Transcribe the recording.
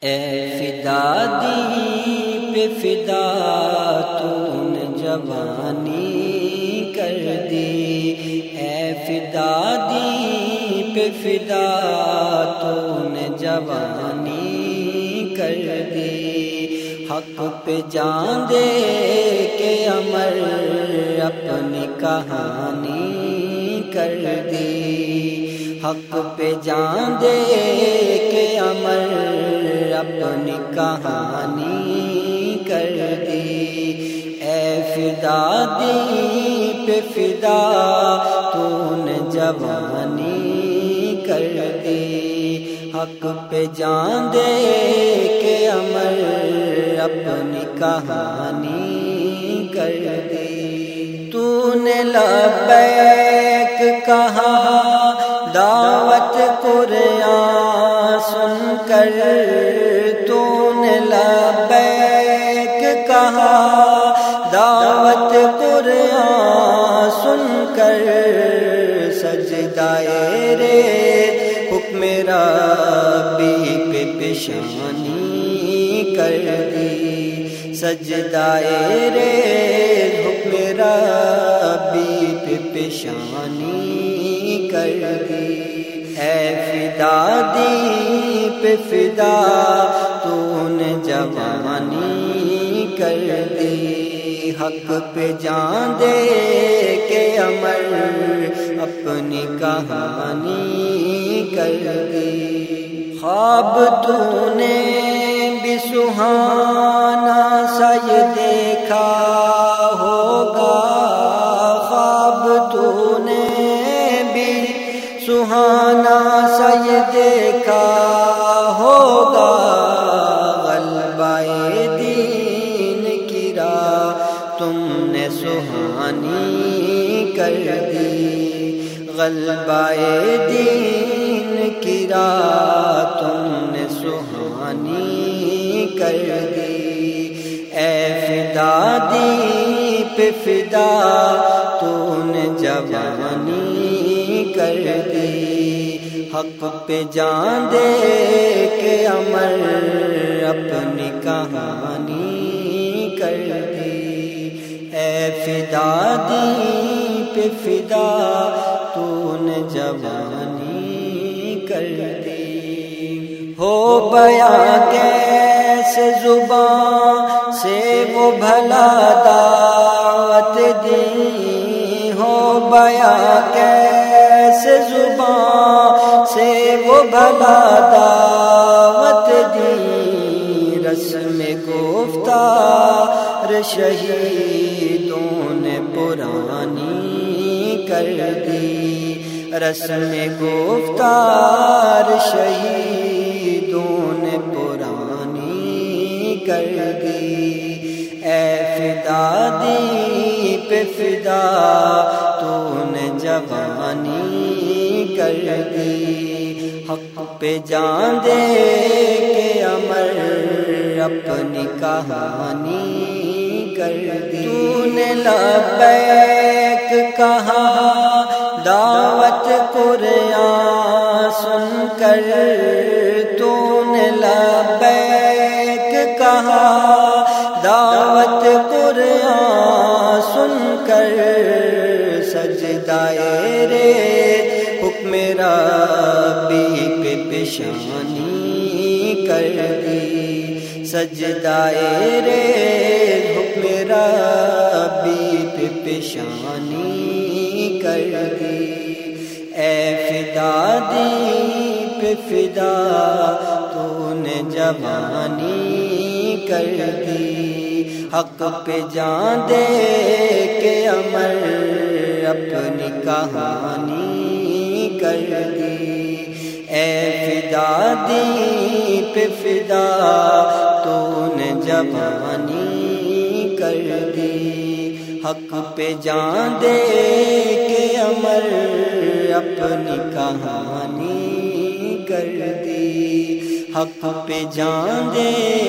اے فدا دی پہ فدا تو نے جوانی کر دی۔ اے فدا دی پہ فدا تو نے جوانی کر دی۔ حق پہ جان دے کے امر اپنی کہانی کر دی۔ حق پہ جان دے اپنی کہانی کر دی۔ اے فدا دی پہ فدا تو نے جوانی کر دی۔ حق پہ جان دے کے امر اپنی کہانی کر دی۔ تو نے لبیک کہا، دعوت قرآن سن کر لبیک کہا، دعوت قرآن سن کر سجدائے رے، حکم ربی پہ پیشانی کر دی۔ سجدائے رے، حکم ربی پہ پیشانی کر دی۔ اے فدا دی پہ فدا تو نے جوانی کر دی۔ حق پہ جان دے کے امر، اپنی کہانی کر دی۔ خواب تو نے بھی سہانا سا یہ دیکھا ہوگا۔ خواب تو نے بھی سہانا یہ دیکھا ہوگا غلبائے دین کی راہ تم نے سہانی کر دی۔ غلبائے دین کی راہ تم نے سہانی کر دی۔ اے فدا دی پہ فدا، تو نے جوانی کر دی۔ حق پہ جان دے کے امر اپنی کہانی کر دی۔ اے فدا دی پہ فدا تو نے جوانی کر دی۔ ہو بیا کیسے زبان سے وہ بھلا دعوت دی۔ ہو بیا کیسے زبان سے وہ بھلا دعوت دی، رسم گفتار شہیدوں نے پرانی کر دی۔ رسم گفتار شہیدوں نے پرانی کر دی۔ اے فدا دی پہ فدا کر دی حق پہ جان دے کے امر اپنی کہانی کر دی تو نے لبیک کہا، دعوت قرآن سن کر۔ تو نے لبیک کہا، دعوت قرآن سن کر۔ سجدائے پیشانی کر دی۔ سجدائے رے، حکم ربی پہ پیشانی کر دی۔ اے فدا دی پہ فدا تو نے جوانی کر دی۔ حق پہ جان دے کے امر اپنی کہانی کر دی۔ اے فدا دی پہ فدا تو نے جوانی کر دی۔ حق پہ جان دے کے امر اپنی کہانی کر دی۔ حق پہ جان دے